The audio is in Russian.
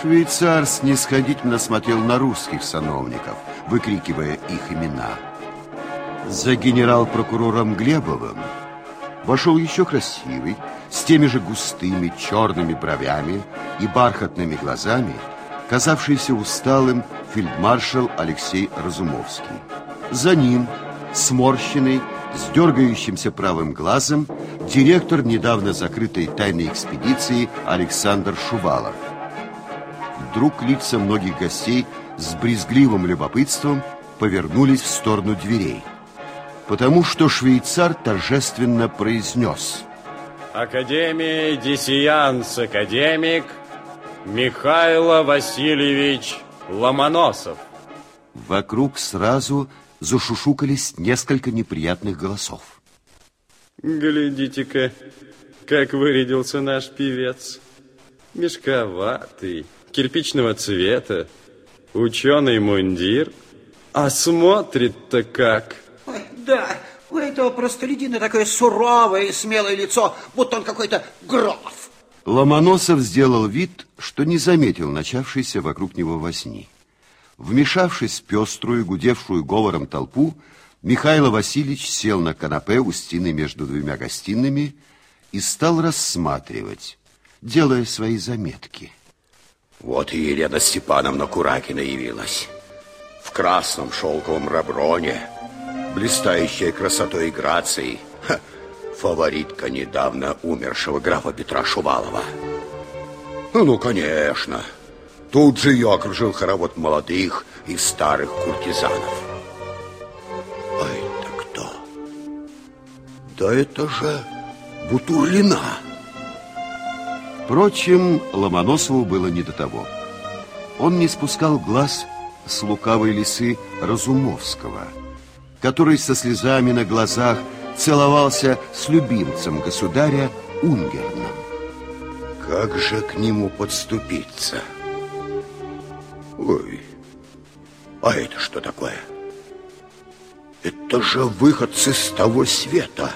Швейцар снисходительно смотрел на русских сановников, выкрикивая их имена. За генерал-прокурором Глебовым вошел еще красивый, с теми же густыми черными бровями и бархатными глазами, казавшийся усталым фельдмаршал Алексей Разумовский. За ним, сморщенный, с дергающимся правым глазом, директор недавно закрытой тайной экспедиции Александр Шувалов. Вдруг лица многих гостей с брезгливым любопытством повернулись в сторону дверей, потому что швейцар торжественно произнес Академия Десиянс академик Михайло Васильевич Ломоносов. Вокруг сразу зашушукались несколько неприятных голосов. Глядите-ка, как вырядился наш певец. Мешковатый, кирпичного цвета, ученый мундир. А смотрит-то как. Ой, да, у этого простолюдина такое суровое и смелое лицо, будто он какой-то граф. Ломоносов сделал вид, что не заметил начавшейся вокруг него возни. Вмешавшись в пеструю, гудевшую говором толпу, Михаил Васильевич сел на канапе у стены между двумя гостиными и стал рассматривать, делая свои заметки. Вот и Елена Степановна Куракина явилась. В красном шелковом раброне, блистающая красотой и грацией. Ха, фаворитка недавно умершего графа Петра Шувалова. Ну, ну, конечно. Тут же ее окружил хоровод молодых и старых куртизанов. А это кто? Да это же Бутурлина. Впрочем, Ломоносову было не до того. Он не спускал глаз с лукавой лисы Разумовского, который со слезами на глазах целовался с любимцем государя Унгерном. Как же к нему подступиться? Ой, а это что такое? Это же выходцы с того света.